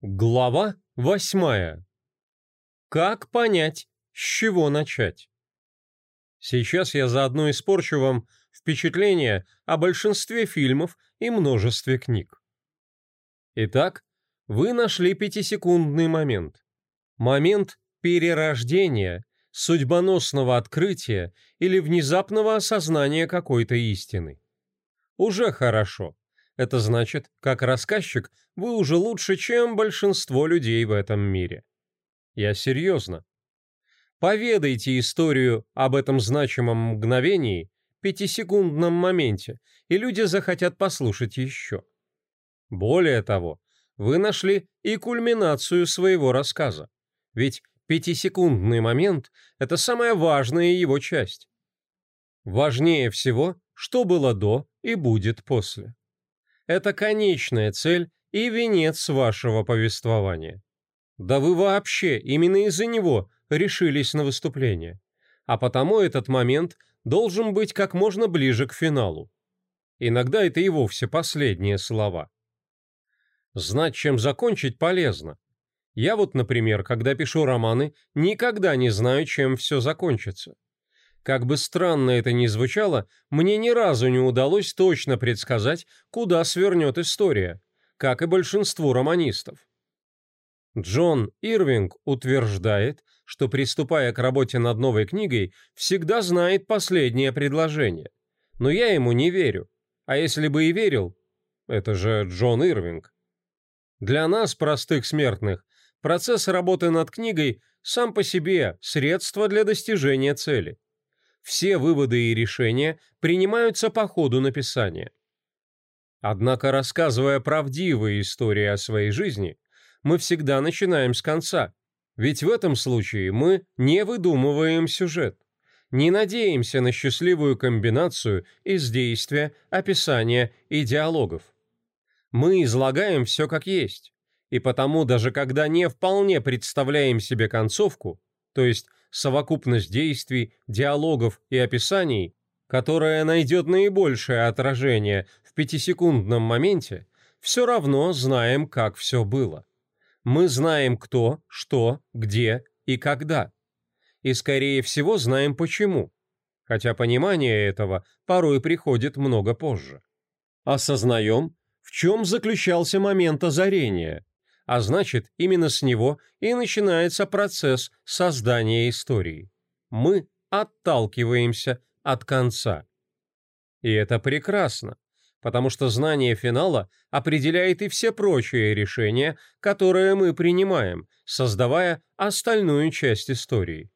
Глава восьмая. Как понять, с чего начать? Сейчас я заодно испорчу вам впечатление о большинстве фильмов и множестве книг. Итак, вы нашли пятисекундный момент. Момент перерождения, судьбоносного открытия или внезапного осознания какой-то истины. Уже хорошо. Это значит, как рассказчик, вы уже лучше, чем большинство людей в этом мире. Я серьезно. Поведайте историю об этом значимом мгновении, пятисекундном моменте, и люди захотят послушать еще. Более того, вы нашли и кульминацию своего рассказа. Ведь пятисекундный момент – это самая важная его часть. Важнее всего, что было до и будет после. Это конечная цель и венец вашего повествования. Да вы вообще именно из-за него решились на выступление. А потому этот момент должен быть как можно ближе к финалу. Иногда это и вовсе последние слова. Знать, чем закончить, полезно. Я вот, например, когда пишу романы, никогда не знаю, чем все закончится. Как бы странно это ни звучало, мне ни разу не удалось точно предсказать, куда свернет история, как и большинству романистов. Джон Ирвинг утверждает, что, приступая к работе над новой книгой, всегда знает последнее предложение. Но я ему не верю. А если бы и верил, это же Джон Ирвинг. Для нас, простых смертных, процесс работы над книгой сам по себе средство для достижения цели все выводы и решения принимаются по ходу написания. Однако, рассказывая правдивые истории о своей жизни, мы всегда начинаем с конца, ведь в этом случае мы не выдумываем сюжет, не надеемся на счастливую комбинацию из действия, описания и диалогов. Мы излагаем все как есть, и потому даже когда не вполне представляем себе концовку, то есть совокупность действий, диалогов и описаний, которая найдет наибольшее отражение в пятисекундном моменте, все равно знаем, как все было. Мы знаем кто, что, где и когда. И, скорее всего, знаем почему. Хотя понимание этого порой приходит много позже. Осознаем, в чем заключался момент озарения, а значит, именно с него и начинается процесс создания истории. Мы отталкиваемся от конца. И это прекрасно, потому что знание финала определяет и все прочие решения, которые мы принимаем, создавая остальную часть истории.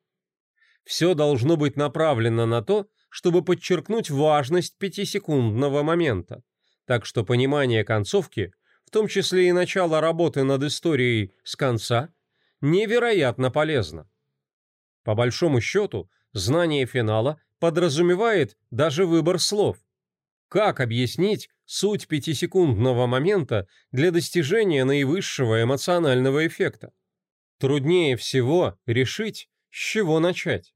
Все должно быть направлено на то, чтобы подчеркнуть важность пятисекундного момента, так что понимание концовки том числе и начало работы над историей с конца, невероятно полезно. По большому счету, знание финала подразумевает даже выбор слов. Как объяснить суть пятисекундного момента для достижения наивысшего эмоционального эффекта? Труднее всего решить, с чего начать.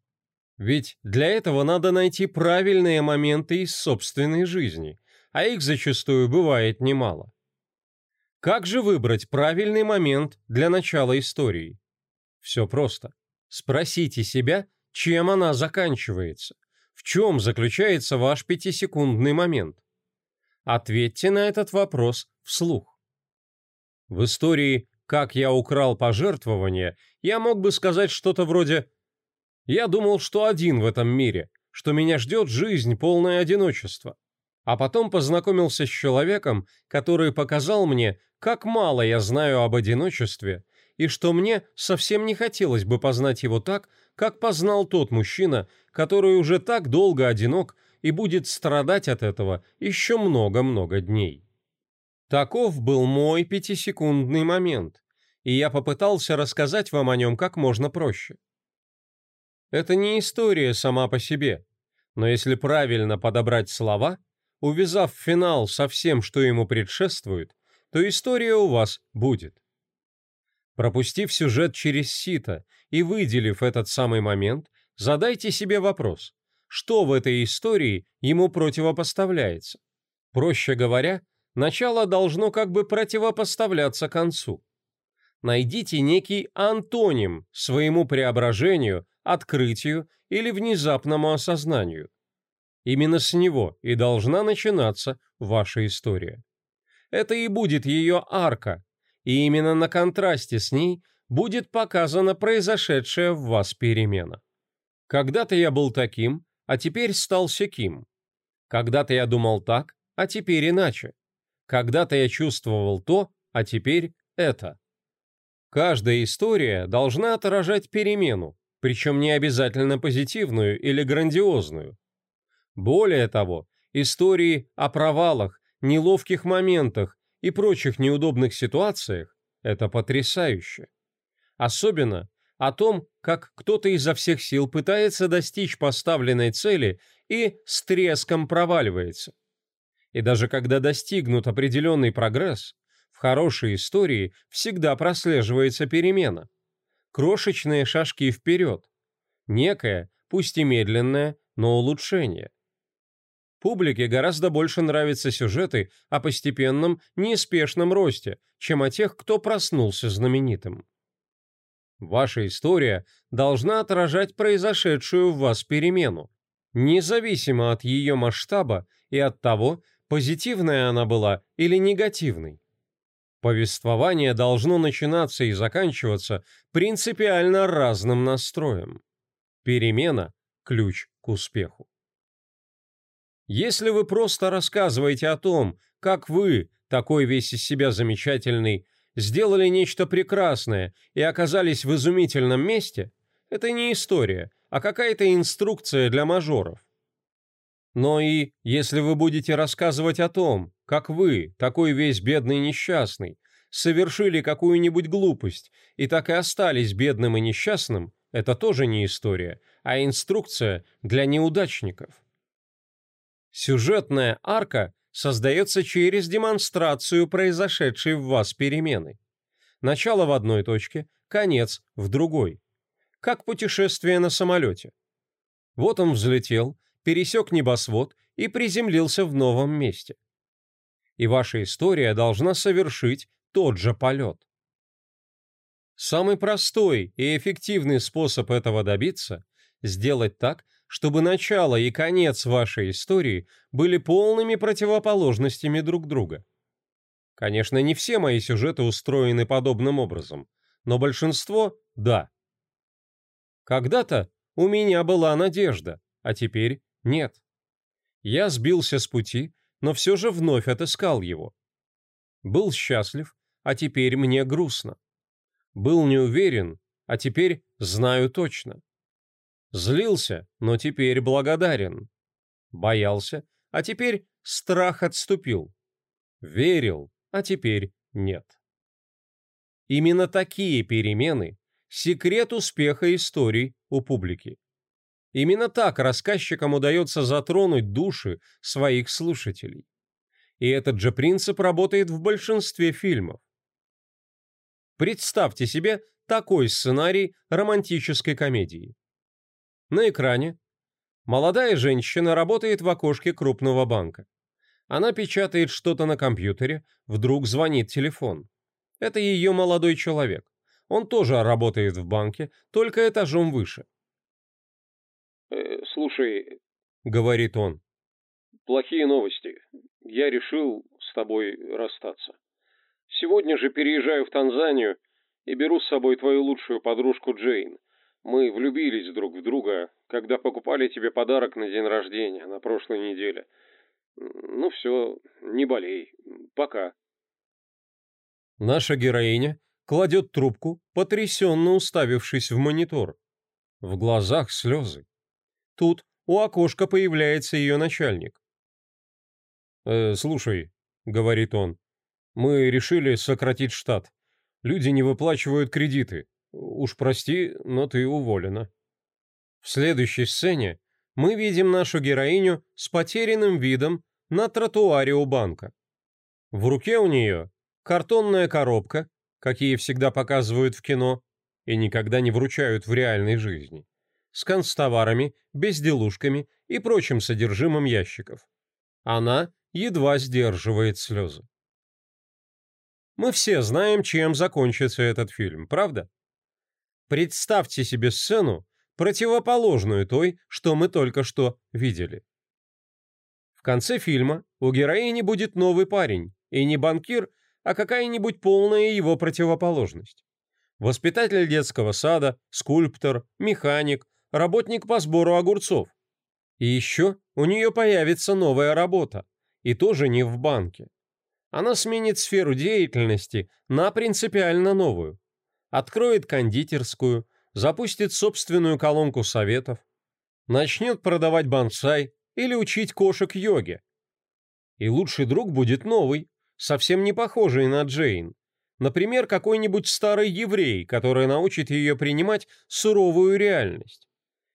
Ведь для этого надо найти правильные моменты из собственной жизни, а их зачастую бывает немало. Как же выбрать правильный момент для начала истории? Все просто. Спросите себя, чем она заканчивается. В чем заключается ваш пятисекундный момент? Ответьте на этот вопрос вслух. В истории «Как я украл пожертвования» я мог бы сказать что-то вроде «Я думал, что один в этом мире, что меня ждет жизнь полное одиночество а потом познакомился с человеком, который показал мне, как мало я знаю об одиночестве, и что мне совсем не хотелось бы познать его так, как познал тот мужчина, который уже так долго одинок и будет страдать от этого еще много-много дней. Таков был мой пятисекундный момент, и я попытался рассказать вам о нем как можно проще. Это не история сама по себе, но если правильно подобрать слова – увязав финал со всем, что ему предшествует, то история у вас будет. Пропустив сюжет через сито и выделив этот самый момент, задайте себе вопрос, что в этой истории ему противопоставляется. Проще говоря, начало должно как бы противопоставляться концу. найдите некий антоним своему преображению, открытию или внезапному осознанию. Именно с него и должна начинаться ваша история. Это и будет ее арка, и именно на контрасте с ней будет показана произошедшая в вас перемена. Когда-то я был таким, а теперь стал сяким. Когда-то я думал так, а теперь иначе. Когда-то я чувствовал то, а теперь это. Каждая история должна отражать перемену, причем не обязательно позитивную или грандиозную. Более того, истории о провалах, неловких моментах и прочих неудобных ситуациях – это потрясающе. Особенно о том, как кто-то изо всех сил пытается достичь поставленной цели и с треском проваливается. И даже когда достигнут определенный прогресс, в хорошей истории всегда прослеживается перемена. Крошечные шажки вперед. Некое, пусть и медленное, но улучшение. Публике гораздо больше нравятся сюжеты о постепенном, неспешном росте, чем о тех, кто проснулся знаменитым. Ваша история должна отражать произошедшую в вас перемену, независимо от ее масштаба и от того, позитивная она была или негативной. Повествование должно начинаться и заканчиваться принципиально разным настроем. Перемена – ключ к успеху. Если вы просто рассказываете о том, как вы, такой весь из себя замечательный, сделали нечто прекрасное и оказались в изумительном месте, это не история, а какая-то инструкция для мажоров. Но и если вы будете рассказывать о том, как вы, такой весь бедный несчастный, совершили какую-нибудь глупость и так и остались бедным и несчастным, это тоже не история, а инструкция для неудачников. Сюжетная арка создается через демонстрацию произошедшей в вас перемены. Начало в одной точке, конец в другой. Как путешествие на самолете. Вот он взлетел, пересек небосвод и приземлился в новом месте. И ваша история должна совершить тот же полет. Самый простой и эффективный способ этого добиться – сделать так, чтобы начало и конец вашей истории были полными противоположностями друг друга. Конечно, не все мои сюжеты устроены подобным образом, но большинство – да. Когда-то у меня была надежда, а теперь нет. Я сбился с пути, но все же вновь отыскал его. Был счастлив, а теперь мне грустно. Был не уверен, а теперь знаю точно. Злился, но теперь благодарен. Боялся, а теперь страх отступил. Верил, а теперь нет. Именно такие перемены – секрет успеха историй у публики. Именно так рассказчикам удается затронуть души своих слушателей. И этот же принцип работает в большинстве фильмов. Представьте себе такой сценарий романтической комедии. На экране молодая женщина работает в окошке крупного банка. Она печатает что-то на компьютере, вдруг звонит телефон. Это ее молодой человек. Он тоже работает в банке, только этажом выше. «Э, «Слушай», — говорит он, — «плохие новости. Я решил с тобой расстаться. Сегодня же переезжаю в Танзанию и беру с собой твою лучшую подружку Джейн. Мы влюбились друг в друга, когда покупали тебе подарок на день рождения на прошлой неделе. Ну все, не болей. Пока. Наша героиня кладет трубку, потрясенно уставившись в монитор. В глазах слезы. Тут у окошка появляется ее начальник. «Э, «Слушай», — говорит он, — «мы решили сократить штат. Люди не выплачивают кредиты. Уж прости, но ты уволена. В следующей сцене мы видим нашу героиню с потерянным видом на тротуаре у банка. В руке у нее картонная коробка, какие всегда показывают в кино и никогда не вручают в реальной жизни, с констоварами, безделушками и прочим содержимым ящиков. Она едва сдерживает слезы. Мы все знаем, чем закончится этот фильм, правда? Представьте себе сцену, противоположную той, что мы только что видели. В конце фильма у героини будет новый парень, и не банкир, а какая-нибудь полная его противоположность. Воспитатель детского сада, скульптор, механик, работник по сбору огурцов. И еще у нее появится новая работа, и тоже не в банке. Она сменит сферу деятельности на принципиально новую. Откроет кондитерскую, запустит собственную колонку советов, начнет продавать бонсай или учить кошек йоге. И лучший друг будет новый, совсем не похожий на Джейн. Например, какой-нибудь старый еврей, который научит ее принимать суровую реальность.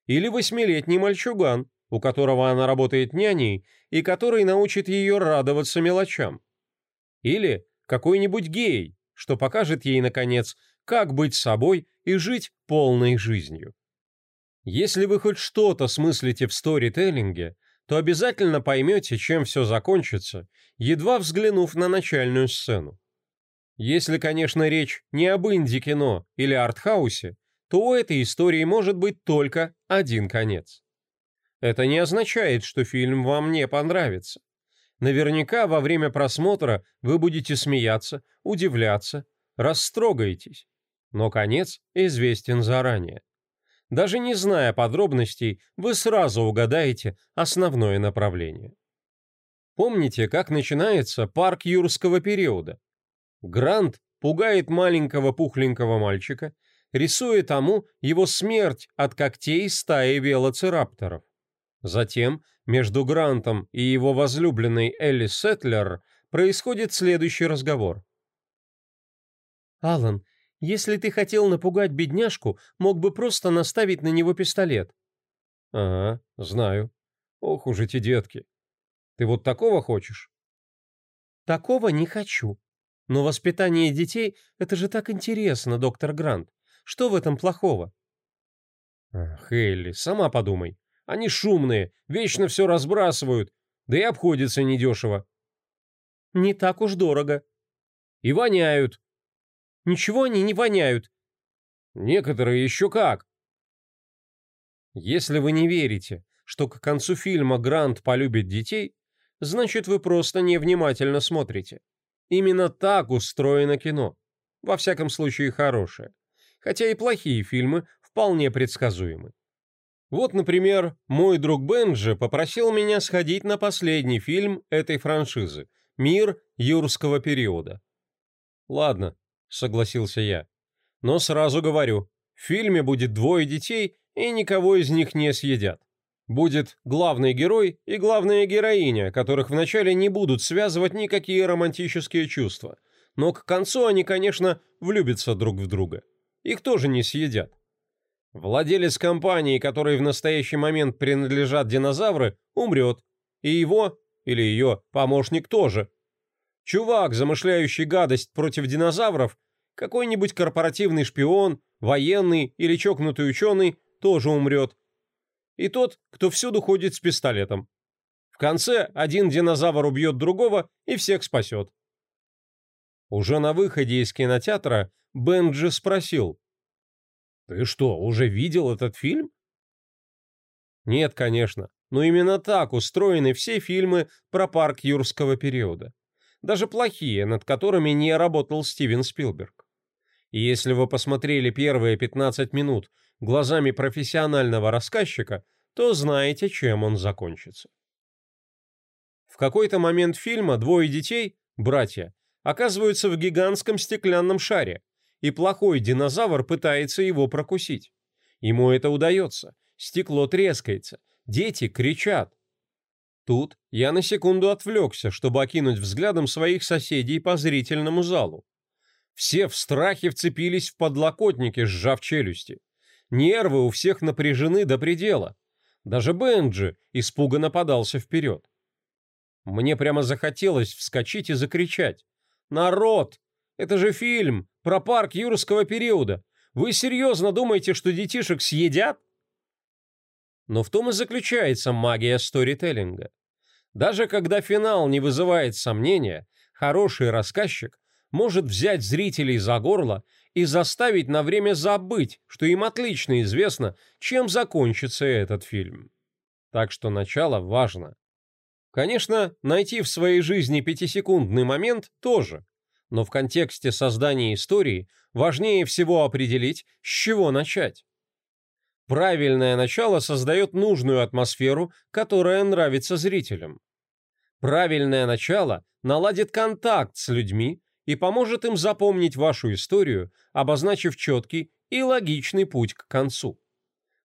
Или восьмилетний мальчуган, у которого она работает няней, и который научит ее радоваться мелочам. Или какой-нибудь гей, что покажет ей, наконец, как быть собой и жить полной жизнью. Если вы хоть что-то смыслите в сторителлинге, то обязательно поймете, чем все закончится, едва взглянув на начальную сцену. Если, конечно, речь не об инди-кино или артхаусе, то у этой истории может быть только один конец. Это не означает, что фильм вам не понравится. Наверняка во время просмотра вы будете смеяться, удивляться, растрогаетесь. Но конец известен заранее. Даже не зная подробностей, вы сразу угадаете основное направление. Помните, как начинается парк юрского периода? Грант пугает маленького пухленького мальчика, рисуя тому его смерть от когтей стаи велоцирапторов. Затем между Грантом и его возлюбленной Элли Сетлер происходит следующий разговор. «Алан, если ты хотел напугать бедняжку, мог бы просто наставить на него пистолет». «Ага, знаю. Ох уж эти детки. Ты вот такого хочешь?» «Такого не хочу. Но воспитание детей — это же так интересно, доктор Грант. Что в этом плохого?» «Ах, Элли, сама подумай. Они шумные, вечно все разбрасывают, да и обходятся недешево». «Не так уж дорого». «И воняют». «Ничего они не воняют». «Некоторые еще как». Если вы не верите, что к концу фильма Грант полюбит детей, значит вы просто невнимательно смотрите. Именно так устроено кино. Во всяком случае хорошее. Хотя и плохие фильмы вполне предсказуемы. Вот, например, мой друг Бенджи попросил меня сходить на последний фильм этой франшизы «Мир юрского периода». «Ладно», — согласился я. «Но сразу говорю, в фильме будет двое детей, и никого из них не съедят. Будет главный герой и главная героиня, которых вначале не будут связывать никакие романтические чувства. Но к концу они, конечно, влюбятся друг в друга. Их тоже не съедят. Владелец компании, которой в настоящий момент принадлежат динозавры, умрет. И его, или ее, помощник тоже. Чувак, замышляющий гадость против динозавров, какой-нибудь корпоративный шпион, военный или чокнутый ученый тоже умрет. И тот, кто всюду ходит с пистолетом. В конце один динозавр убьет другого и всех спасет. Уже на выходе из кинотеатра Бенджи спросил, ты что, уже видел этот фильм? Нет, конечно, но именно так устроены все фильмы про парк юрского периода. Даже плохие, над которыми не работал Стивен Спилберг. И если вы посмотрели первые 15 минут глазами профессионального рассказчика, то знаете, чем он закончится. В какой-то момент фильма двое детей, братья, оказываются в гигантском стеклянном шаре, и плохой динозавр пытается его прокусить. Ему это удается, стекло трескается, дети кричат. Тут я на секунду отвлекся, чтобы окинуть взглядом своих соседей по зрительному залу. Все в страхе вцепились в подлокотники, сжав челюсти. Нервы у всех напряжены до предела. Даже Бенджи испуганно подался вперед. Мне прямо захотелось вскочить и закричать. «Народ! Это же фильм про парк юрского периода. Вы серьезно думаете, что детишек съедят? Но в том и заключается магия сторителлинга. Даже когда финал не вызывает сомнения, хороший рассказчик может взять зрителей за горло и заставить на время забыть, что им отлично известно, чем закончится этот фильм. Так что начало важно. Конечно, найти в своей жизни пятисекундный момент тоже, но в контексте создания истории важнее всего определить, с чего начать. Правильное начало создает нужную атмосферу, которая нравится зрителям. Правильное начало наладит контакт с людьми и поможет им запомнить вашу историю, обозначив четкий и логичный путь к концу.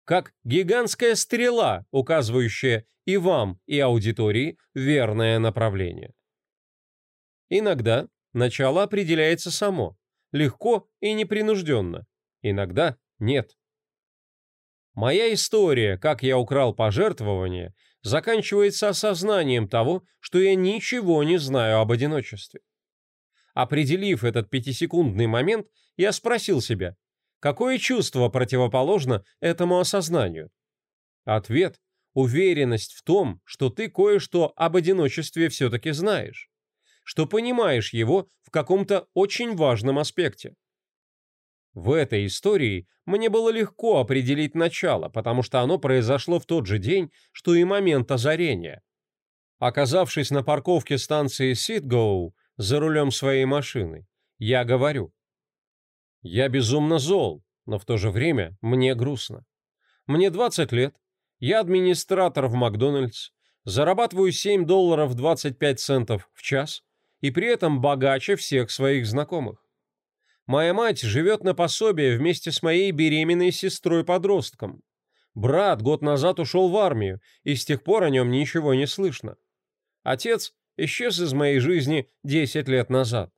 Как гигантская стрела, указывающая и вам, и аудитории верное направление. Иногда начало определяется само, легко и непринужденно, иногда нет. Моя история, как я украл пожертвование, заканчивается осознанием того, что я ничего не знаю об одиночестве. Определив этот пятисекундный момент, я спросил себя, какое чувство противоположно этому осознанию? Ответ – уверенность в том, что ты кое-что об одиночестве все-таки знаешь, что понимаешь его в каком-то очень важном аспекте. В этой истории мне было легко определить начало, потому что оно произошло в тот же день, что и момент озарения. Оказавшись на парковке станции Ситгоу, за рулем своей машины, я говорю. Я безумно зол, но в то же время мне грустно. Мне 20 лет, я администратор в Макдональдс, зарабатываю 7 долларов 25 центов в час и при этом богаче всех своих знакомых. Моя мать живет на пособие вместе с моей беременной сестрой-подростком. Брат год назад ушел в армию, и с тех пор о нем ничего не слышно. Отец исчез из моей жизни 10 лет назад.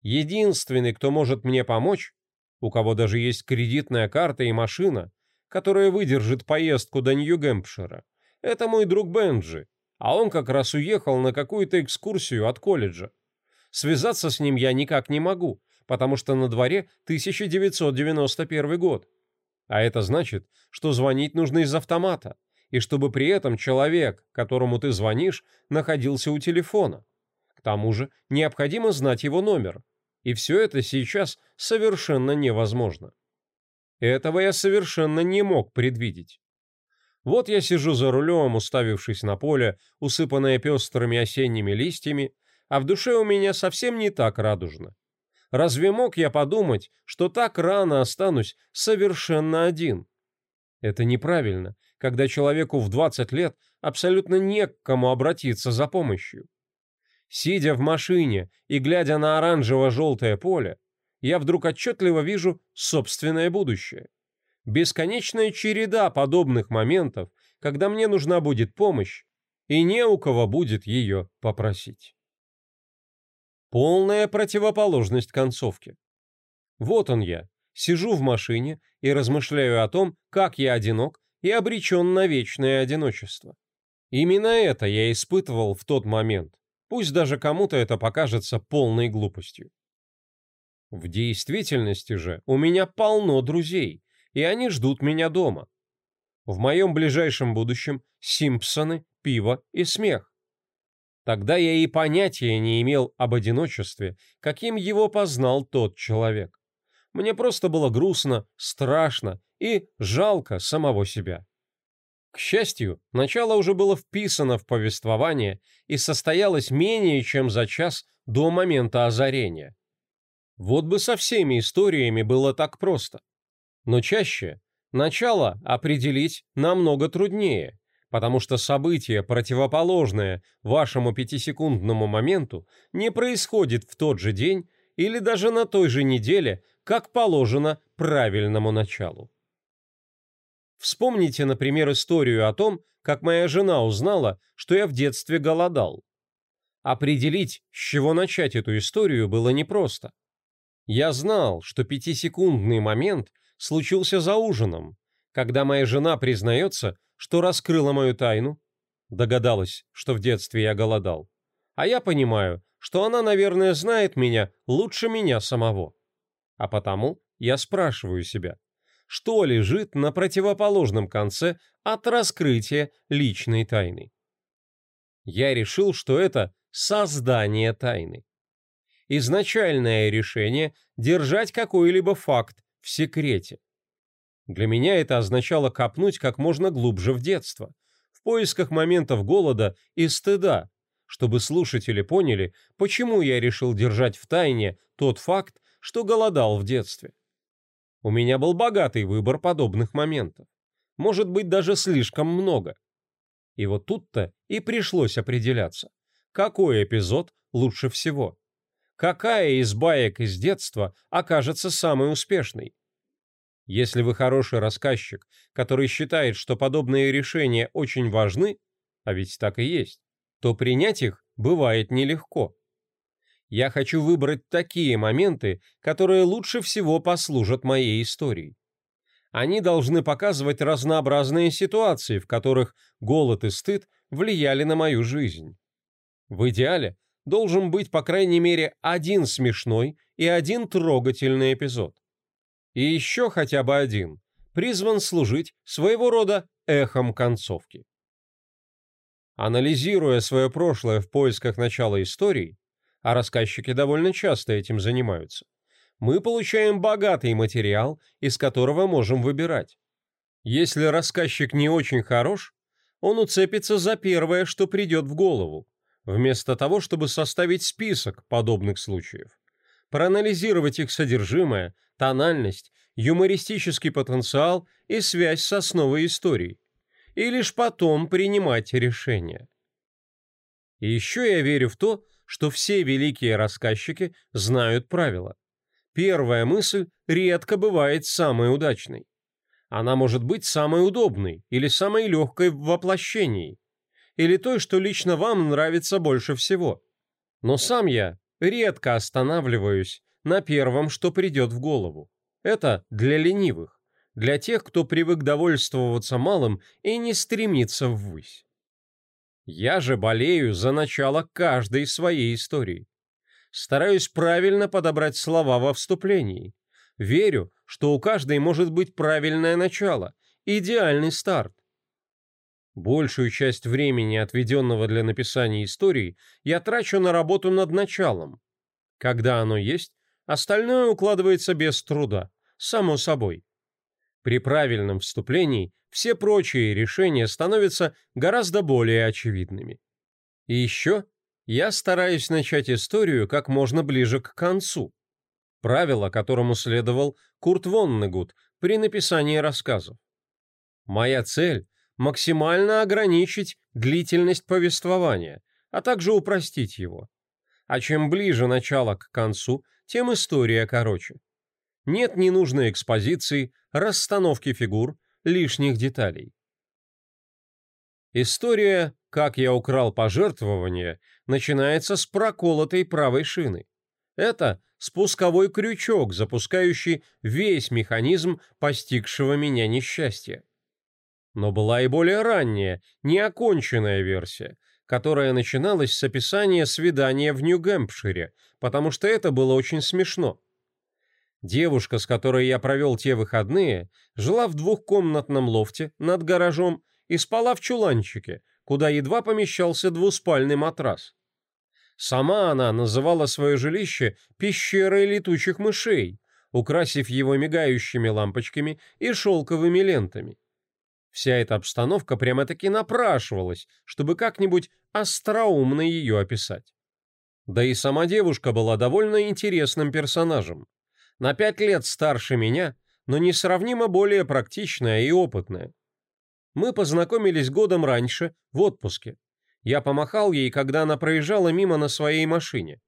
Единственный, кто может мне помочь, у кого даже есть кредитная карта и машина, которая выдержит поездку до Нью-Гэмпшира, это мой друг Бенджи, а он как раз уехал на какую-то экскурсию от колледжа. Связаться с ним я никак не могу, потому что на дворе 1991 год. А это значит, что звонить нужно из автомата и чтобы при этом человек, которому ты звонишь, находился у телефона. К тому же необходимо знать его номер. И все это сейчас совершенно невозможно. Этого я совершенно не мог предвидеть. Вот я сижу за рулем, уставившись на поле, усыпанное пестрыми осенними листьями, а в душе у меня совсем не так радужно. Разве мог я подумать, что так рано останусь совершенно один? Это неправильно, когда человеку в 20 лет абсолютно не к кому обратиться за помощью. Сидя в машине и глядя на оранжево-желтое поле, я вдруг отчетливо вижу собственное будущее. Бесконечная череда подобных моментов, когда мне нужна будет помощь, и не у кого будет ее попросить. Полная противоположность концовки. Вот он я, сижу в машине и размышляю о том, как я одинок и обречен на вечное одиночество. Именно это я испытывал в тот момент, пусть даже кому-то это покажется полной глупостью. В действительности же у меня полно друзей, и они ждут меня дома. В моем ближайшем будущем Симпсоны, пиво и смех. Тогда я и понятия не имел об одиночестве, каким его познал тот человек. Мне просто было грустно, страшно и жалко самого себя. К счастью, начало уже было вписано в повествование и состоялось менее чем за час до момента озарения. Вот бы со всеми историями было так просто. Но чаще начало определить намного труднее, потому что событие, противоположное вашему пятисекундному моменту, не происходит в тот же день или даже на той же неделе, как положено правильному началу. Вспомните, например, историю о том, как моя жена узнала, что я в детстве голодал. Определить, с чего начать эту историю, было непросто. Я знал, что пятисекундный момент случился за ужином, когда моя жена признается, что раскрыла мою тайну, догадалась, что в детстве я голодал. А я понимаю, что она, наверное, знает меня лучше меня самого. А потому я спрашиваю себя, что лежит на противоположном конце от раскрытия личной тайны. Я решил, что это создание тайны. изначальное решение держать какой-либо факт в секрете. Для меня это означало копнуть как можно глубже в детство, в поисках моментов голода и стыда, чтобы слушатели поняли, почему я решил держать в тайне тот факт, что голодал в детстве. У меня был богатый выбор подобных моментов. Может быть, даже слишком много. И вот тут-то и пришлось определяться, какой эпизод лучше всего. Какая из баек из детства окажется самой успешной? Если вы хороший рассказчик, который считает, что подобные решения очень важны, а ведь так и есть, то принять их бывает нелегко. Я хочу выбрать такие моменты, которые лучше всего послужат моей истории. Они должны показывать разнообразные ситуации, в которых голод и стыд влияли на мою жизнь. В идеале должен быть по крайней мере один смешной и один трогательный эпизод и еще хотя бы один призван служить своего рода эхом концовки. Анализируя свое прошлое в поисках начала истории, а рассказчики довольно часто этим занимаются, мы получаем богатый материал, из которого можем выбирать. Если рассказчик не очень хорош, он уцепится за первое, что придет в голову, вместо того, чтобы составить список подобных случаев, проанализировать их содержимое, тональность, юмористический потенциал и связь с основой истории, и лишь потом принимать решения. И еще я верю в то, что все великие рассказчики знают правила. Первая мысль редко бывает самой удачной. Она может быть самой удобной или самой легкой в воплощении, или той, что лично вам нравится больше всего. Но сам я редко останавливаюсь на первом, что придет в голову. Это для ленивых, для тех, кто привык довольствоваться малым и не стремится ввысь. Я же болею за начало каждой своей истории. Стараюсь правильно подобрать слова во вступлении. Верю, что у каждой может быть правильное начало, идеальный старт. Большую часть времени, отведенного для написания истории, я трачу на работу над началом. Когда оно есть, Остальное укладывается без труда, само собой. При правильном вступлении все прочие решения становятся гораздо более очевидными. И еще я стараюсь начать историю как можно ближе к концу. Правило, которому следовал Курт Воннегут при написании рассказов. Моя цель – максимально ограничить длительность повествования, а также упростить его. А чем ближе начало к концу – тем история короче. Нет ненужной экспозиции, расстановки фигур, лишних деталей. История «Как я украл пожертвование» начинается с проколотой правой шины. Это спусковой крючок, запускающий весь механизм постигшего меня несчастья. Но была и более ранняя, неоконченная версия, которая начиналась с описания свидания в Нью-Гэмпшире, потому что это было очень смешно. Девушка, с которой я провел те выходные, жила в двухкомнатном лофте над гаражом и спала в чуланчике, куда едва помещался двуспальный матрас. Сама она называла свое жилище «пещерой летучих мышей», украсив его мигающими лампочками и шелковыми лентами. Вся эта обстановка прямо-таки напрашивалась, чтобы как-нибудь остроумно ее описать. Да и сама девушка была довольно интересным персонажем. На пять лет старше меня, но несравнимо более практичная и опытная. Мы познакомились годом раньше, в отпуске. Я помахал ей, когда она проезжала мимо на своей машине.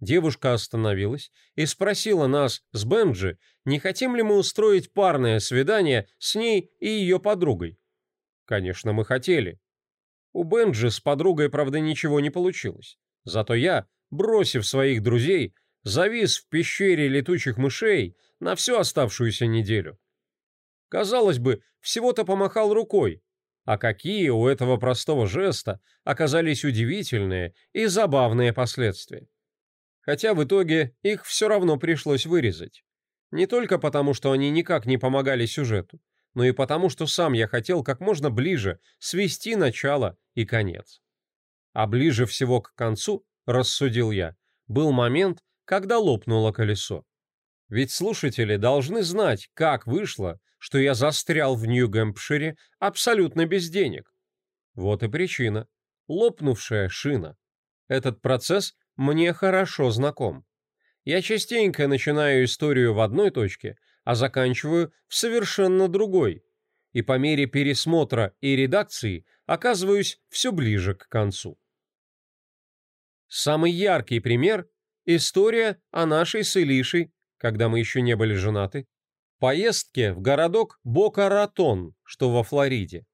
Девушка остановилась и спросила нас с Бенджи, не хотим ли мы устроить парное свидание с ней и ее подругой. Конечно, мы хотели. У Бенджи с подругой, правда, ничего не получилось. Зато я, бросив своих друзей, завис в пещере летучих мышей на всю оставшуюся неделю. Казалось бы, всего-то помахал рукой, а какие у этого простого жеста оказались удивительные и забавные последствия хотя в итоге их все равно пришлось вырезать. Не только потому, что они никак не помогали сюжету, но и потому, что сам я хотел как можно ближе свести начало и конец. А ближе всего к концу, рассудил я, был момент, когда лопнуло колесо. Ведь слушатели должны знать, как вышло, что я застрял в Нью-Гэмпшире абсолютно без денег. Вот и причина. Лопнувшая шина. Этот процесс мне хорошо знаком. Я частенько начинаю историю в одной точке, а заканчиваю в совершенно другой. И по мере пересмотра и редакции оказываюсь все ближе к концу. Самый яркий пример – история о нашей с Илишей, когда мы еще не были женаты, поездке в городок Бока-Ратон, что во Флориде.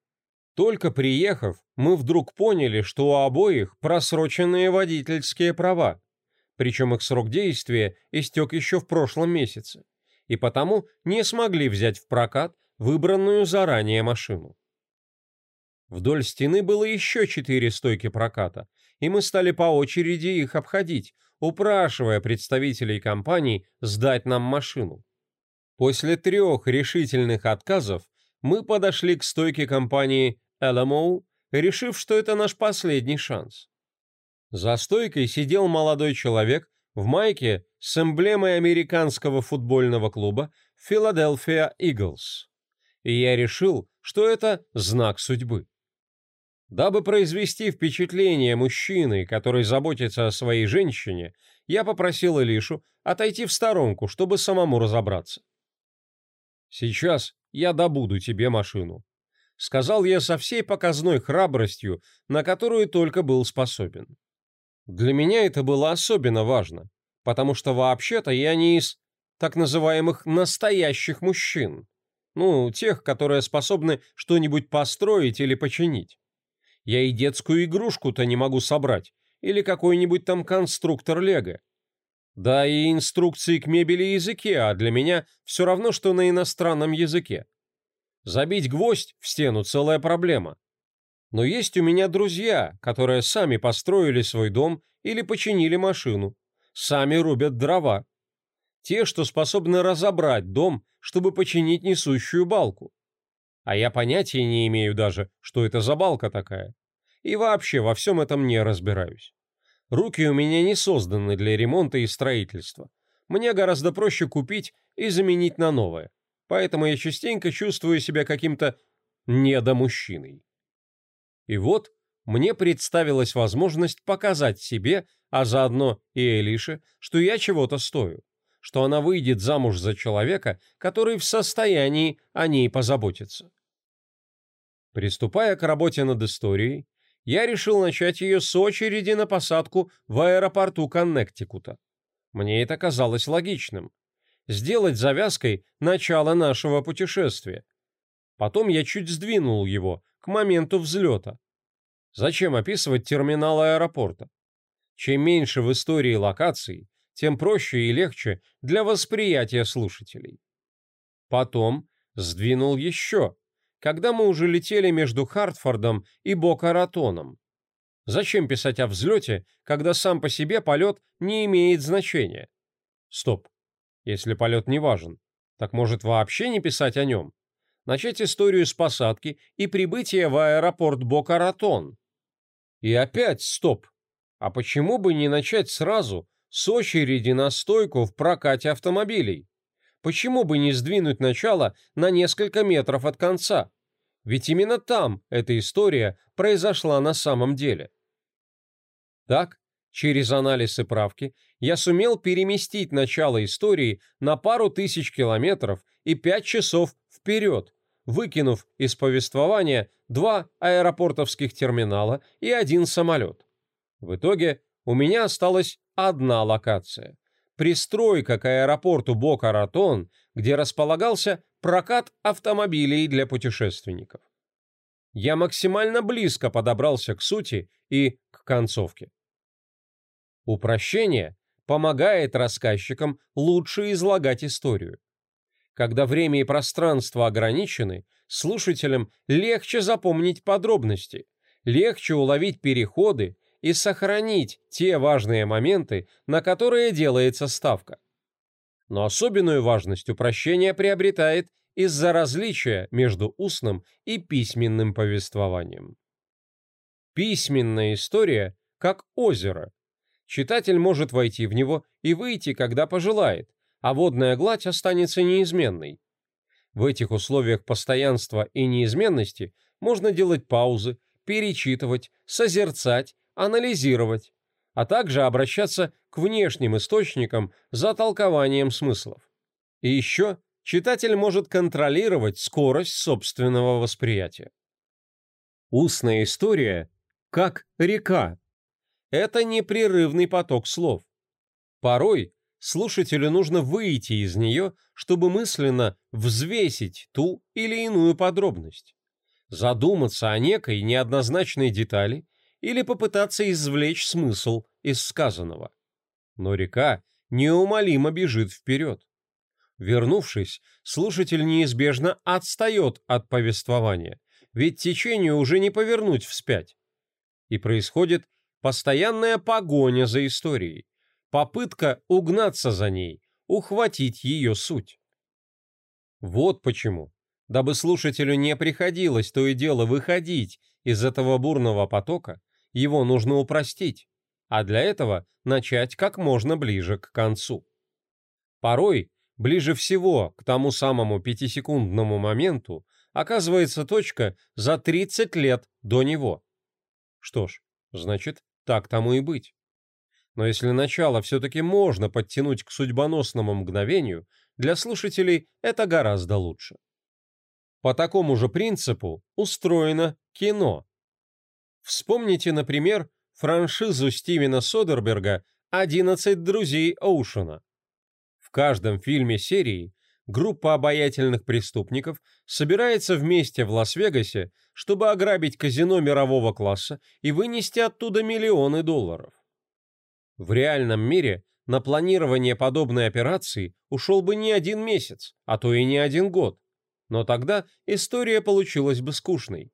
Только приехав, мы вдруг поняли, что у обоих просроченные водительские права, причем их срок действия истек еще в прошлом месяце, и потому не смогли взять в прокат выбранную заранее машину. Вдоль стены было еще четыре стойки проката, и мы стали по очереди их обходить, упрашивая представителей компаний сдать нам машину. После трех решительных отказов мы подошли к стойке компании LMO, решив, что это наш последний шанс. За стойкой сидел молодой человек в майке с эмблемой американского футбольного клуба Philadelphia Eagles. И я решил, что это знак судьбы. Дабы произвести впечатление мужчины, который заботится о своей женщине, я попросил Илишу отойти в сторонку, чтобы самому разобраться. «Сейчас я добуду тебе машину», — сказал я со всей показной храбростью, на которую только был способен. Для меня это было особенно важно, потому что вообще-то я не из так называемых настоящих мужчин, ну, тех, которые способны что-нибудь построить или починить. Я и детскую игрушку-то не могу собрать, или какой-нибудь там конструктор Лего. Да и инструкции к мебели языке, а для меня все равно, что на иностранном языке. Забить гвоздь в стену – целая проблема. Но есть у меня друзья, которые сами построили свой дом или починили машину, сами рубят дрова. Те, что способны разобрать дом, чтобы починить несущую балку. А я понятия не имею даже, что это за балка такая. И вообще во всем этом не разбираюсь. Руки у меня не созданы для ремонта и строительства. Мне гораздо проще купить и заменить на новое. Поэтому я частенько чувствую себя каким-то недомужчиной. И вот мне представилась возможность показать себе, а заодно и Элише, что я чего-то стою, что она выйдет замуж за человека, который в состоянии о ней позаботиться. Приступая к работе над историей, я решил начать ее с очереди на посадку в аэропорту Коннектикута. Мне это казалось логичным. Сделать завязкой начало нашего путешествия. Потом я чуть сдвинул его к моменту взлета. Зачем описывать терминал аэропорта? Чем меньше в истории локаций, тем проще и легче для восприятия слушателей. Потом сдвинул еще, когда мы уже летели между Хартфордом и Бока-Ратоном. Зачем писать о взлете, когда сам по себе полет не имеет значения? Стоп. Если полет не важен, так может вообще не писать о нем? Начать историю с посадки и прибытия в аэропорт Бока-Ратон. И опять стоп. А почему бы не начать сразу с очереди на стойку в прокате автомобилей? Почему бы не сдвинуть начало на несколько метров от конца? Ведь именно там эта история произошла на самом деле. Так, через анализ и правки, я сумел переместить начало истории на пару тысяч километров и пять часов вперед, выкинув из повествования два аэропортовских терминала и один самолет. В итоге у меня осталась одна локация пристройка к аэропорту Бока-Ратон, где располагался прокат автомобилей для путешественников. Я максимально близко подобрался к сути и к концовке. Упрощение помогает рассказчикам лучше излагать историю. Когда время и пространство ограничены, слушателям легче запомнить подробности, легче уловить переходы и сохранить те важные моменты, на которые делается ставка. Но особенную важность упрощение приобретает из-за различия между устным и письменным повествованием. Письменная история как озеро. Читатель может войти в него и выйти, когда пожелает, а водная гладь останется неизменной. В этих условиях постоянства и неизменности можно делать паузы, перечитывать, созерцать, анализировать, а также обращаться к внешним источникам за толкованием смыслов. И еще читатель может контролировать скорость собственного восприятия. Устная история как река. Это непрерывный поток слов. Порой слушателю нужно выйти из нее, чтобы мысленно взвесить ту или иную подробность, задуматься о некой неоднозначной детали или попытаться извлечь смысл из сказанного. Но река неумолимо бежит вперед. Вернувшись, слушатель неизбежно отстает от повествования, ведь течению уже не повернуть вспять. И происходит постоянная погоня за историей, попытка угнаться за ней, ухватить ее суть. Вот почему, дабы слушателю не приходилось то и дело выходить из этого бурного потока, его нужно упростить, а для этого начать как можно ближе к концу. Порой ближе всего к тому самому пятисекундному моменту оказывается точка за 30 лет до него. Что ж, значит, так тому и быть. Но если начало все-таки можно подтянуть к судьбоносному мгновению, для слушателей это гораздо лучше. По такому же принципу устроено кино. Вспомните, например, франшизу Стивена Содерберга «11 друзей Оушена». В каждом фильме серии группа обаятельных преступников собирается вместе в Лас-Вегасе, чтобы ограбить казино мирового класса и вынести оттуда миллионы долларов. В реальном мире на планирование подобной операции ушел бы не один месяц, а то и не один год. Но тогда история получилась бы скучной.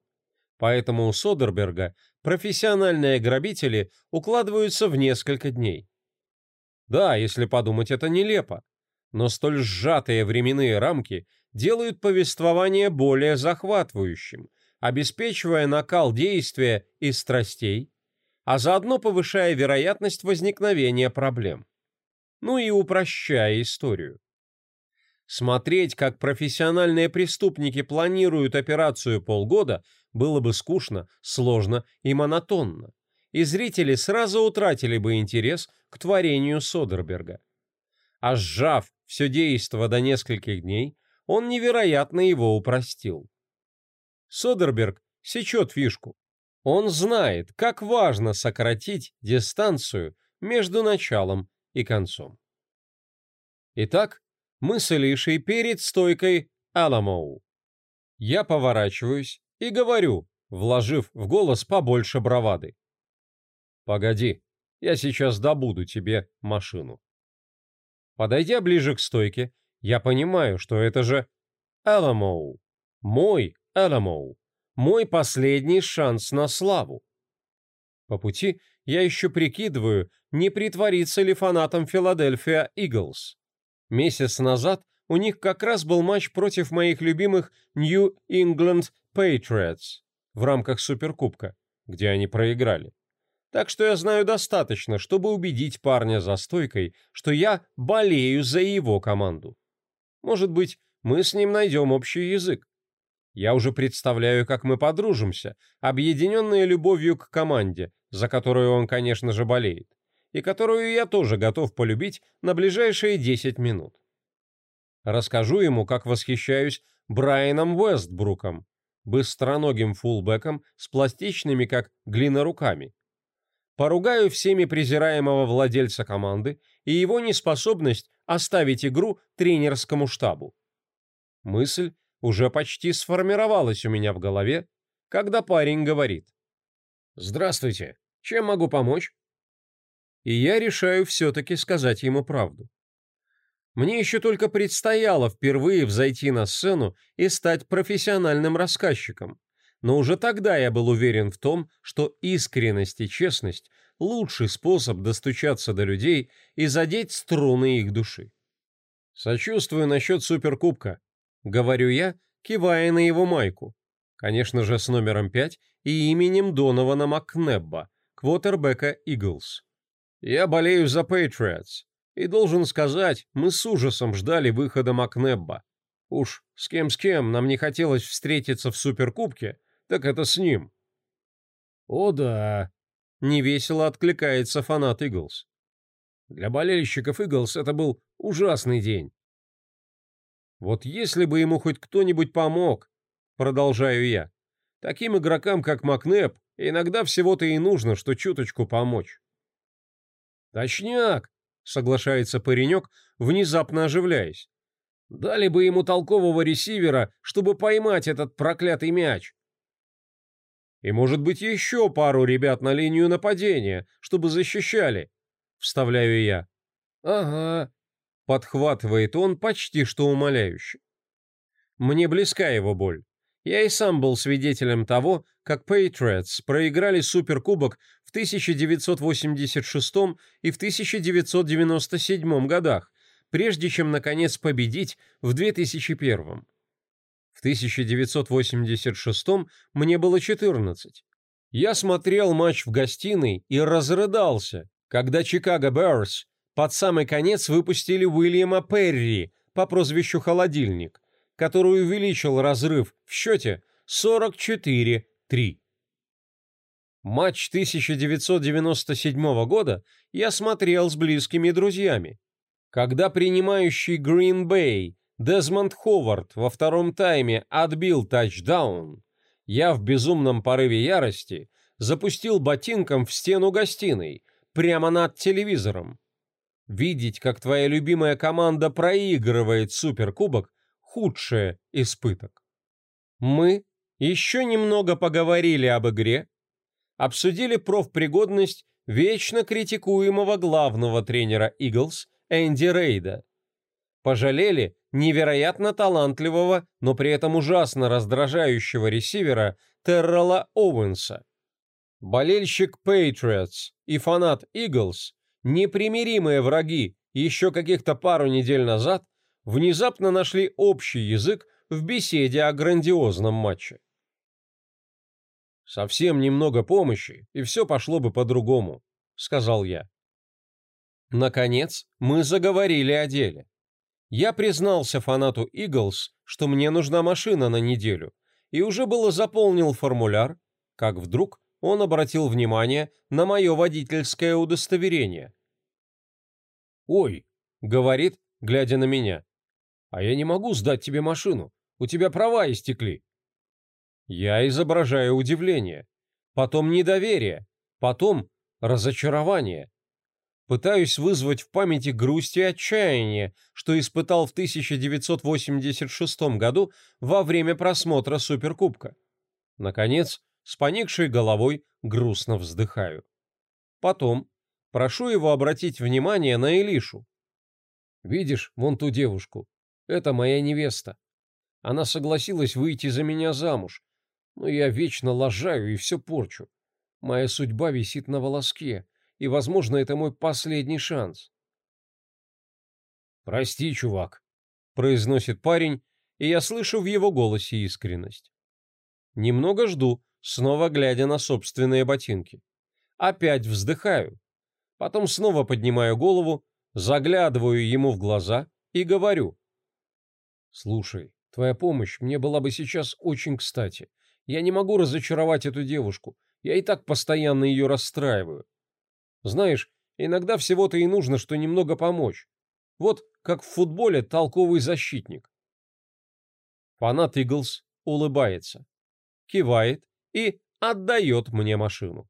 Поэтому у Содерберга профессиональные грабители укладываются в несколько дней. Да, если подумать, это нелепо. Но столь сжатые временные рамки делают повествование более захватывающим, обеспечивая накал действия и страстей, а заодно повышая вероятность возникновения проблем. Ну и упрощая историю. Смотреть, как профессиональные преступники планируют операцию полгода, было бы скучно, сложно и монотонно, и зрители сразу утратили бы интерес к творению Содерберга. А сжав все действо до нескольких дней, он невероятно его упростил. Содерберг сечет фишку. Он знает, как важно сократить дистанцию между началом и концом. Итак, мы с Илишей перед стойкой Аламоу. Я поворачиваюсь и говорю, вложив в голос побольше бравады. «Погоди, я сейчас добуду тебе машину». Подойдя ближе к стойке, я понимаю, что это же Аламоу. Мой Аламоу мой последний шанс на славу. По пути я еще прикидываю, не притвориться ли фанатом Филадельфия Иглс. Месяц назад у них как раз был матч против моих любимых New England Patriots в рамках Суперкубка, где они проиграли. Так что я знаю достаточно, чтобы убедить парня за стойкой, что я болею за его команду. Может быть, мы с ним найдем общий язык. Я уже представляю, как мы подружимся, объединенные любовью к команде, за которую он, конечно же, болеет, и которую я тоже готов полюбить на ближайшие 10 минут. Расскажу ему, как восхищаюсь Брайаном Уэстбруком, быстроногим фулбеком с пластичными, как глина, руками. Поругаю всеми презираемого владельца команды и его неспособность оставить игру тренерскому штабу. Мысль уже почти сформировалась у меня в голове, когда парень говорит. «Здравствуйте, чем могу помочь?» И я решаю все-таки сказать ему правду. Мне еще только предстояло впервые взойти на сцену и стать профессиональным рассказчиком, но уже тогда я был уверен в том, что искренность и честность – лучший способ достучаться до людей и задеть струны их души. Сочувствую насчет Суперкубка, говорю я, кивая на его майку. Конечно же, с номером 5 и именем Донована Макнебба, квотербека Иглс. Я болею за Patriots, и должен сказать, мы с ужасом ждали выхода Макнебба. Уж с кем с кем нам не хотелось встретиться в Суперкубке, так это с ним. О да, невесело откликается фанат Иглс. Для болельщиков Иглс это был ужасный день. Вот если бы ему хоть кто-нибудь помог, продолжаю я, таким игрокам, как Макнеп, иногда всего-то и нужно, что чуточку помочь. Точняк, соглашается паренек, внезапно оживляясь. Дали бы ему толкового ресивера, чтобы поймать этот проклятый мяч. И, может быть, еще пару ребят на линию нападения, чтобы защищали, вставляю я. Ага, подхватывает он почти что умоляюще. Мне близка его боль. Я и сам был свидетелем того, как Patriots проиграли Суперкубок в 1986 и в 1997 годах, прежде чем, наконец, победить в 2001. В 1986 мне было 14. Я смотрел матч в гостиной и разрыдался, когда Чикаго Берс под самый конец выпустили Уильяма Перри по прозвищу «Холодильник», который увеличил разрыв в счете 44-3. Матч 1997 года я смотрел с близкими друзьями. Когда принимающий Green Bay Дезмонд Ховард во втором тайме отбил тачдаун, я в безумном порыве ярости запустил ботинком в стену гостиной, прямо над телевизором. Видеть, как твоя любимая команда проигрывает суперкубок, худшее испыток. Мы еще немного поговорили об игре, обсудили профпригодность вечно критикуемого главного тренера Иглс Энди Рейда. Пожалели невероятно талантливого, но при этом ужасно раздражающего ресивера Террела Оуэнса. Болельщик Patriots и фанат Eagles, непримиримые враги еще каких-то пару недель назад, внезапно нашли общий язык в беседе о грандиозном матче. «Совсем немного помощи, и все пошло бы по-другому», — сказал я. Наконец, мы заговорили о деле. Я признался фанату Иглс, что мне нужна машина на неделю, и уже было заполнил формуляр, как вдруг он обратил внимание на мое водительское удостоверение. «Ой», — говорит, глядя на меня, — «а я не могу сдать тебе машину, у тебя права истекли». Я изображаю удивление, потом недоверие, потом разочарование. Пытаюсь вызвать в памяти грусть и отчаяние, что испытал в 1986 году во время просмотра Суперкубка. Наконец, с поникшей головой грустно вздыхаю. Потом прошу его обратить внимание на Элишу. «Видишь, вон ту девушку. Это моя невеста. Она согласилась выйти за меня замуж, но я вечно лажаю и все порчу. Моя судьба висит на волоске, и, возможно, это мой последний шанс. «Прости, чувак», — произносит парень, и я слышу в его голосе искренность. Немного жду, снова глядя на собственные ботинки. Опять вздыхаю. Потом снова поднимаю голову, заглядываю ему в глаза и говорю. «Слушай, твоя помощь мне была бы сейчас очень кстати. Я не могу разочаровать эту девушку. Я и так постоянно ее расстраиваю. Знаешь, иногда всего-то и нужно, что немного помочь. Вот как в футболе толковый защитник. Фанат Иглс улыбается, кивает и отдает мне машину.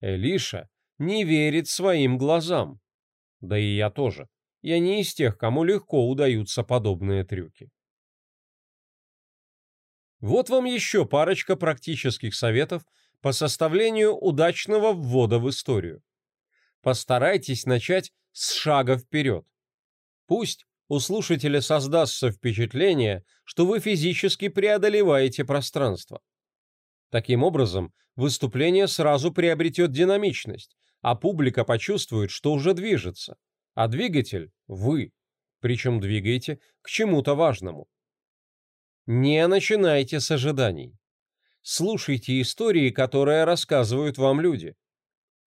Элиша не верит своим глазам. Да и я тоже. Я не из тех, кому легко удаются подобные трюки. Вот вам еще парочка практических советов по составлению удачного ввода в историю постарайтесь начать с шага вперед. Пусть у слушателя создастся впечатление, что вы физически преодолеваете пространство. Таким образом, выступление сразу приобретет динамичность, а публика почувствует, что уже движется. А двигатель – вы, причем двигаете к чему-то важному. Не начинайте с ожиданий. Слушайте истории, которые рассказывают вам люди.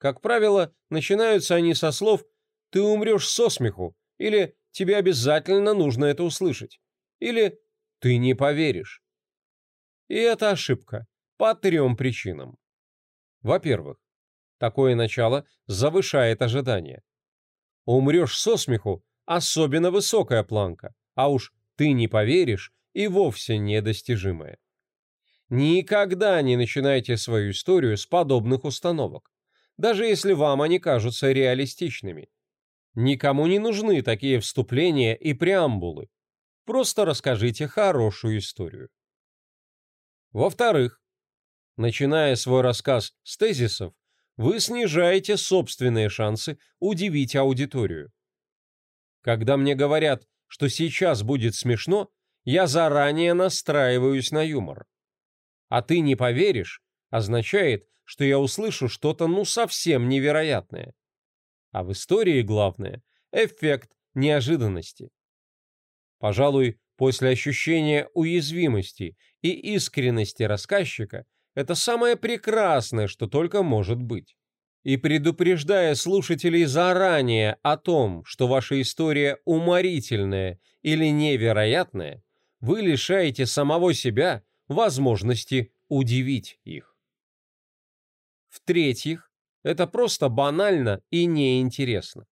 Как правило, начинаются они со слов «ты умрешь со смеху» или «тебе обязательно нужно это услышать» или «ты не поверишь». И это ошибка по трем причинам. Во-первых, такое начало завышает ожидания. Умрешь со смеху – особенно высокая планка, а уж ты не поверишь и вовсе недостижимая. Никогда не начинайте свою историю с подобных установок, даже если вам они кажутся реалистичными. Никому не нужны такие вступления и преамбулы. Просто расскажите хорошую историю. Во-вторых, начиная свой рассказ с тезисов, вы снижаете собственные шансы удивить аудиторию. Когда мне говорят, что сейчас будет смешно, я заранее настраиваюсь на юмор. А ты не поверишь, означает, что я услышу что-то ну совсем невероятное. А в истории главное – эффект неожиданности. Пожалуй, после ощущения уязвимости и искренности рассказчика это самое прекрасное, что только может быть. И предупреждая слушателей заранее о том, что ваша история уморительная или невероятная, вы лишаете самого себя возможности удивить их. В-третьих, это просто банально и неинтересно.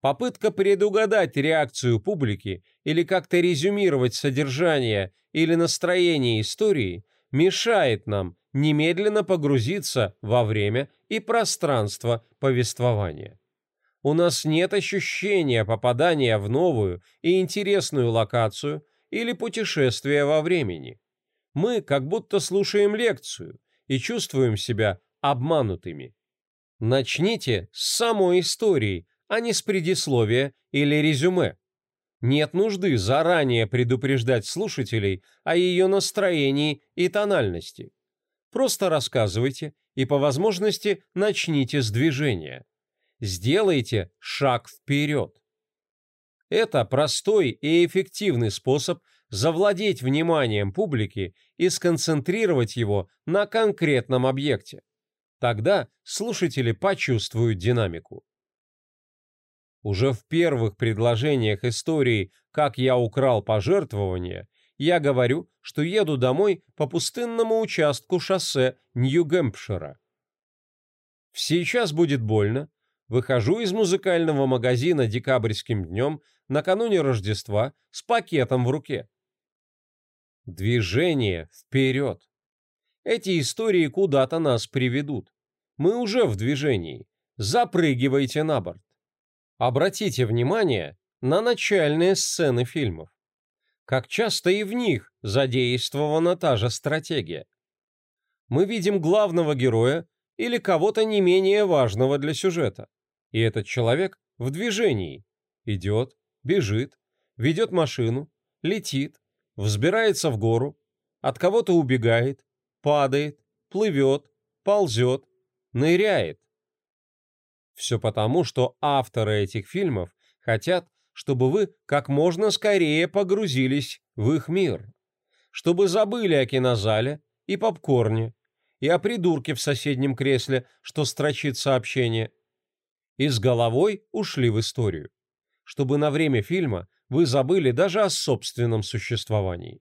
Попытка предугадать реакцию публики или как-то резюмировать содержание или настроение истории мешает нам немедленно погрузиться во время и пространство повествования. У нас нет ощущения попадания в новую и интересную локацию или путешествия во времени. Мы как будто слушаем лекцию и чувствуем себя обманутыми. Начните с самой истории, а не с предисловия или резюме. Нет нужды заранее предупреждать слушателей о ее настроении и тональности. Просто рассказывайте и по возможности начните с движения. Сделайте шаг вперед. Это простой и эффективный способ завладеть вниманием публики и сконцентрировать его на конкретном объекте. Тогда слушатели почувствуют динамику. Уже в первых предложениях истории «Как я украл пожертвования» я говорю, что еду домой по пустынному участку шоссе Нью-Гэмпшира. Сейчас будет больно. Выхожу из музыкального магазина декабрьским днем накануне Рождества с пакетом в руке. Движение вперед. Эти истории куда-то нас приведут. Мы уже в движении. Запрыгивайте на борт. Обратите внимание на начальные сцены фильмов как часто и в них задействована та же стратегия. Мы видим главного героя или кого-то не менее важного для сюжета, и этот человек в движении, идет, бежит, ведет машину, летит, взбирается в гору, от кого-то убегает, падает, плывет, ползет, ныряет. Все потому, что авторы этих фильмов хотят, чтобы вы как можно скорее погрузились в их мир, чтобы забыли о кинозале и попкорне, и о придурке в соседнем кресле, что строчит сообщение, и с головой ушли в историю, чтобы на время фильма вы забыли даже о собственном существовании.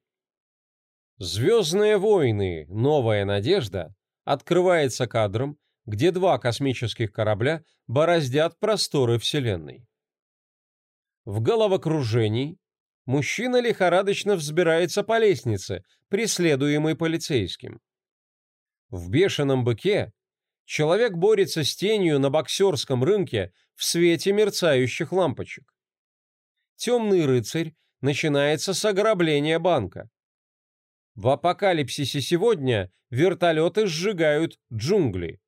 «Звездные войны. Новая надежда» открывается кадром, где два космических корабля бороздят просторы Вселенной. В головокружении мужчина лихорадочно взбирается по лестнице, преследуемый полицейским. В бешеном быке человек борется с тенью на боксерском рынке в свете мерцающих лампочек. Темный рыцарь начинается с ограбления банка. В апокалипсисе сегодня вертолеты сжигают джунгли.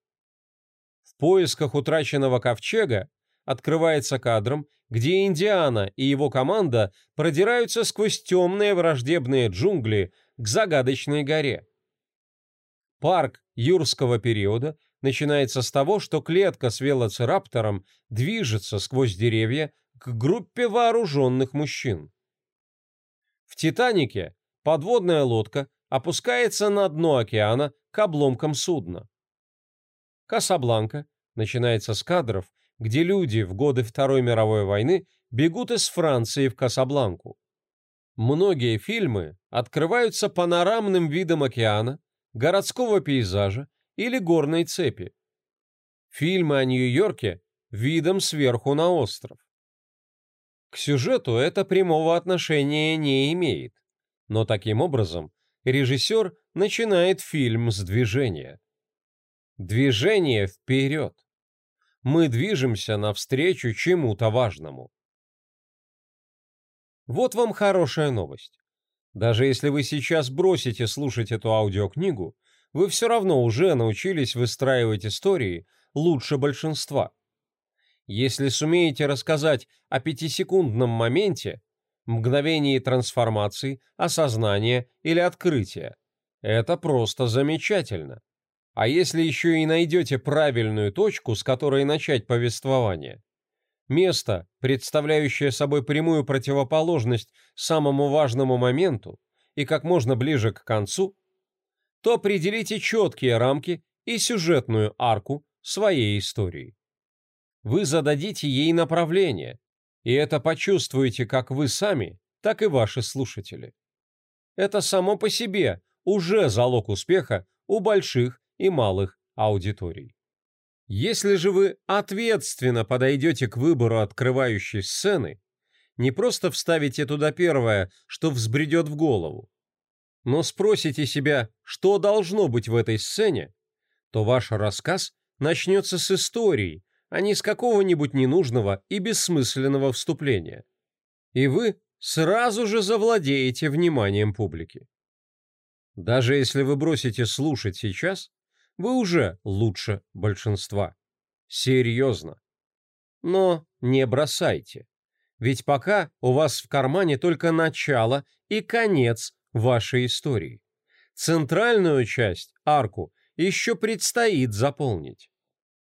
В поисках утраченного ковчега открывается кадром, где Индиана и его команда продираются сквозь темные враждебные джунгли к загадочной горе. Парк юрского периода начинается с того, что клетка с велоцираптором движется сквозь деревья к группе вооруженных мужчин. В «Титанике» подводная лодка опускается на дно океана к обломкам судна. Касабланка Начинается с кадров, где люди в годы Второй мировой войны бегут из Франции в Касабланку. Многие фильмы открываются панорамным видом океана, городского пейзажа или горной цепи. Фильмы о Нью-Йорке – видом сверху на остров. К сюжету это прямого отношения не имеет, но таким образом режиссер начинает фильм с движения. Движение вперед. Мы движемся навстречу чему-то важному. Вот вам хорошая новость. Даже если вы сейчас бросите слушать эту аудиокнигу, вы все равно уже научились выстраивать истории лучше большинства. Если сумеете рассказать о пятисекундном моменте, мгновении трансформации, осознания или открытия, это просто замечательно. А если еще и найдете правильную точку, с которой начать повествование, место, представляющее собой прямую противоположность самому важному моменту и как можно ближе к концу, то определите четкие рамки и сюжетную арку своей истории. Вы зададите ей направление, и это почувствуете как вы сами, так и ваши слушатели. Это само по себе уже залог успеха у больших и малых аудиторий. Если же вы ответственно подойдете к выбору открывающей сцены, не просто вставите туда первое, что взбредет в голову, но спросите себя, что должно быть в этой сцене, то ваш рассказ начнется с истории, а не с какого-нибудь ненужного и бессмысленного вступления. И вы сразу же завладеете вниманием публики. Даже если вы бросите слушать сейчас, вы уже лучше большинства. Серьезно. Но не бросайте. Ведь пока у вас в кармане только начало и конец вашей истории. Центральную часть, арку, еще предстоит заполнить.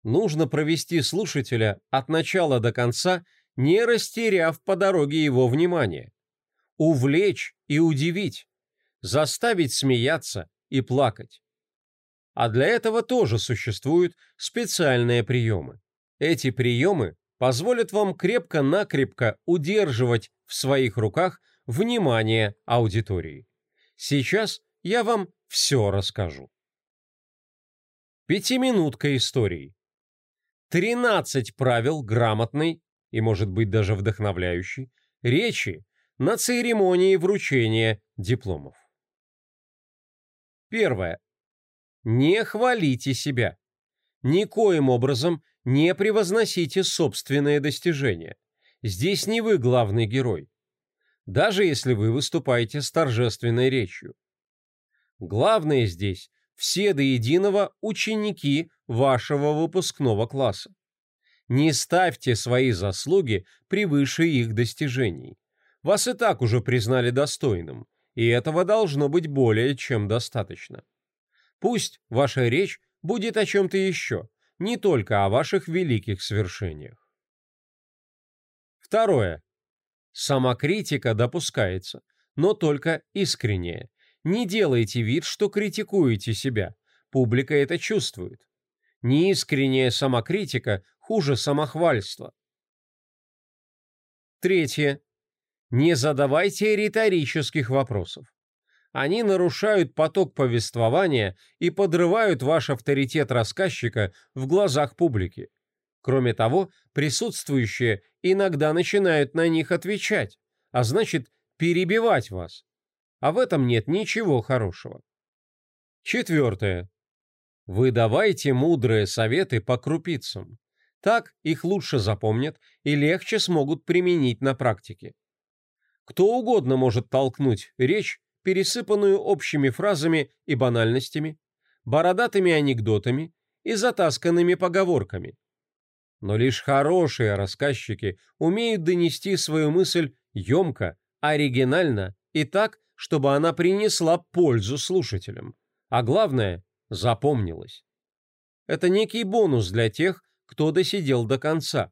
Нужно провести слушателя от начала до конца, не растеряв по дороге его внимание. Увлечь и удивить. Заставить смеяться и плакать. А для этого тоже существуют специальные приемы. Эти приемы позволят вам крепко-накрепко удерживать в своих руках внимание аудитории. Сейчас я вам все расскажу. Пятиминутка истории. 13 правил грамотной и, может быть, даже вдохновляющей речи на церемонии вручения дипломов. Первое. Не хвалите себя. Никоим образом не превозносите собственные достижения. Здесь не вы главный герой. Даже если вы выступаете с торжественной речью. Главное здесь все до единого ученики вашего выпускного класса. Не ставьте свои заслуги превыше их достижений. Вас и так уже признали достойным, и этого должно быть более чем достаточно. Пусть ваша речь будет о чем-то еще, не только о ваших великих свершениях. Второе. Самокритика допускается, но только искренняя. Не делайте вид, что критикуете себя. Публика это чувствует. Неискренняя самокритика хуже самохвальства. Третье. Не задавайте риторических вопросов. Они нарушают поток повествования и подрывают ваш авторитет рассказчика в глазах публики. Кроме того, присутствующие иногда начинают на них отвечать, а значит, перебивать вас. А в этом нет ничего хорошего. Четвертое. Вы давайте мудрые советы по крупицам. Так их лучше запомнят и легче смогут применить на практике. Кто угодно может толкнуть речь пересыпанную общими фразами и банальностями, бородатыми анекдотами и затасканными поговорками. Но лишь хорошие рассказчики умеют донести свою мысль емко, оригинально и так, чтобы она принесла пользу слушателям, а главное – запомнилась. Это некий бонус для тех, кто досидел до конца.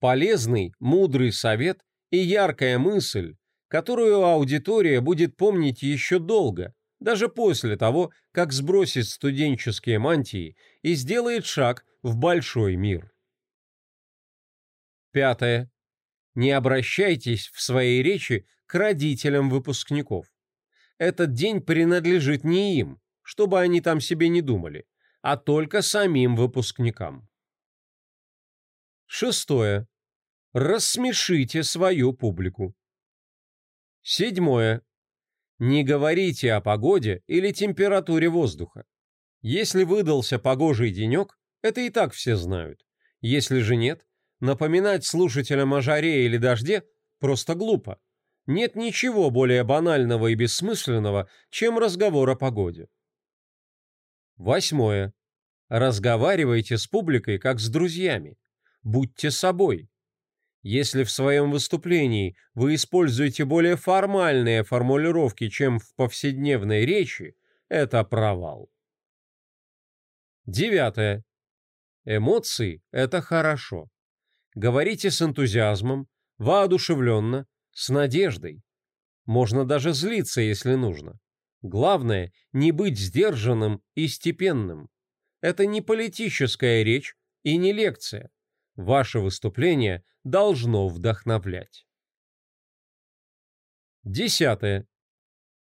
Полезный, мудрый совет и яркая мысль, которую аудитория будет помнить еще долго, даже после того, как сбросит студенческие мантии и сделает шаг в большой мир. Пятое. Не обращайтесь в своей речи к родителям выпускников. Этот день принадлежит не им, чтобы они там себе не думали, а только самим выпускникам. Шестое. Рассмешите свою публику. Седьмое. Не говорите о погоде или температуре воздуха. Если выдался погожий денек, это и так все знают. Если же нет, напоминать слушателям о жаре или дожде просто глупо. Нет ничего более банального и бессмысленного, чем разговор о погоде. Восьмое. Разговаривайте с публикой, как с друзьями. Будьте собой. Если в своем выступлении вы используете более формальные формулировки, чем в повседневной речи, это провал. Девятое. Эмоции – это хорошо. Говорите с энтузиазмом, воодушевленно, с надеждой. Можно даже злиться, если нужно. Главное – не быть сдержанным и степенным. Это не политическая речь и не лекция. Ваше выступление должно вдохновлять. Десятое.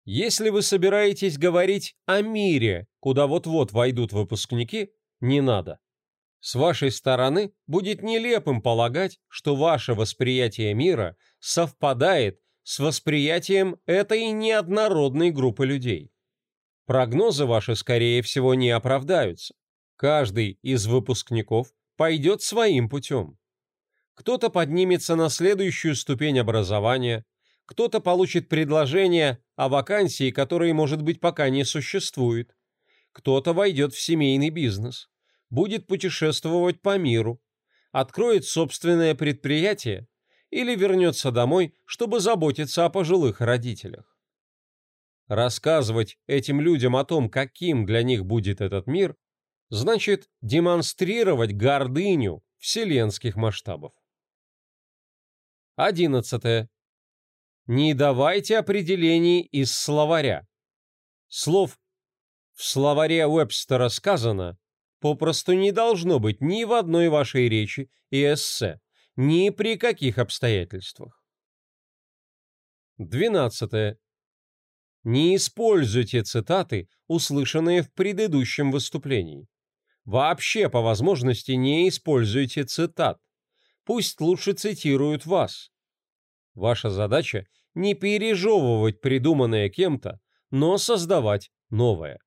Если вы собираетесь говорить о мире, куда вот-вот войдут выпускники, не надо. С вашей стороны будет нелепым полагать, что ваше восприятие мира совпадает с восприятием этой неоднородной группы людей. Прогнозы ваши, скорее всего, не оправдаются. Каждый из выпускников пойдет своим путем. Кто-то поднимется на следующую ступень образования, кто-то получит предложение о вакансии, которой, может быть, пока не существует, кто-то войдет в семейный бизнес, будет путешествовать по миру, откроет собственное предприятие или вернется домой, чтобы заботиться о пожилых родителях. Рассказывать этим людям о том, каким для них будет этот мир, значит демонстрировать гордыню вселенских масштабов. Одиннадцатое. Не давайте определений из словаря. Слов в словаре Уэбстера сказано попросту не должно быть ни в одной вашей речи и эссе, ни при каких обстоятельствах. Двенадцатое. Не используйте цитаты, услышанные в предыдущем выступлении. Вообще, по возможности, не используйте цитат. Пусть лучше цитируют вас. Ваша задача – не пережевывать придуманное кем-то, но создавать новое.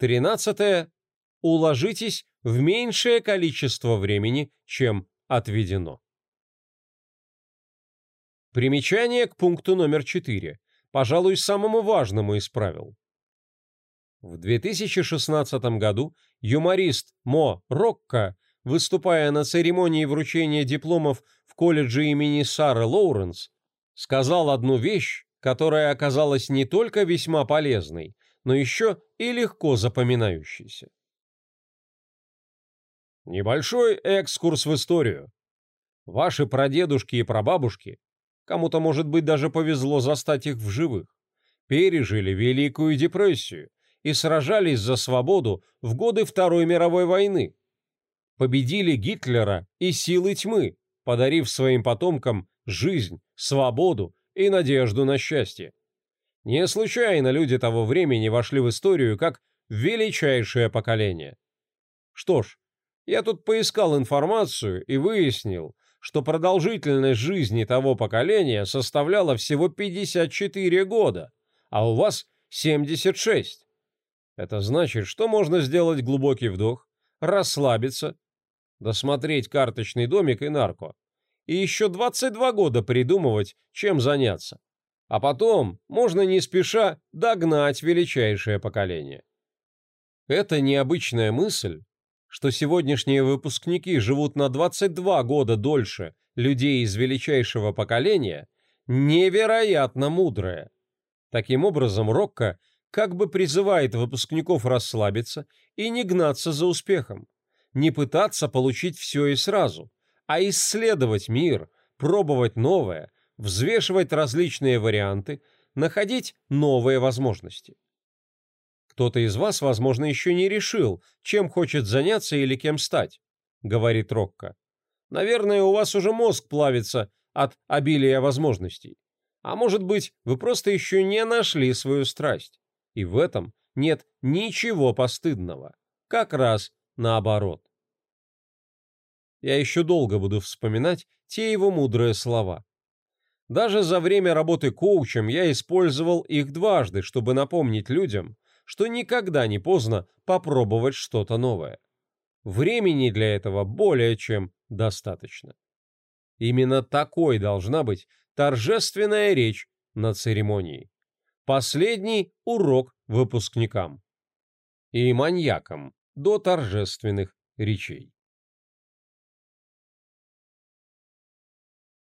Тринадцатое. Уложитесь в меньшее количество времени, чем отведено. Примечание к пункту номер 4, пожалуй, самому важному из правил. В 2016 году юморист Мо Рокко, выступая на церемонии вручения дипломов в колледже имени Сары Лоуренс, сказал одну вещь, которая оказалась не только весьма полезной, но еще и легко запоминающейся. Небольшой экскурс в историю. Ваши прадедушки и прабабушки, кому-то, может быть, даже повезло застать их в живых, пережили Великую депрессию и сражались за свободу в годы Второй мировой войны. Победили Гитлера и силы тьмы, подарив своим потомкам жизнь, свободу и надежду на счастье. Не случайно люди того времени вошли в историю как величайшее поколение. Что ж, я тут поискал информацию и выяснил, что продолжительность жизни того поколения составляла всего 54 года, а у вас 76. Это значит, что можно сделать глубокий вдох, расслабиться, досмотреть карточный домик и нарко, и еще 22 года придумывать, чем заняться. А потом можно не спеша догнать величайшее поколение. Это необычная мысль, что сегодняшние выпускники живут на 22 года дольше людей из величайшего поколения, невероятно мудрая. Таким образом, Рокко как бы призывает выпускников расслабиться и не гнаться за успехом, не пытаться получить все и сразу, а исследовать мир, пробовать новое, взвешивать различные варианты, находить новые возможности. Кто-то из вас, возможно, еще не решил, чем хочет заняться или кем стать, говорит Рокко. Наверное, у вас уже мозг плавится от обилия возможностей. А может быть, вы просто еще не нашли свою страсть. И в этом нет ничего постыдного. Как раз наоборот. Я еще долго буду вспоминать те его мудрые слова. Даже за время работы коучем я использовал их дважды, чтобы напомнить людям, что никогда не поздно попробовать что-то новое. Времени для этого более чем достаточно. Именно такой должна быть торжественная речь на церемонии. Последний урок выпускникам. И маньякам до торжественных речей.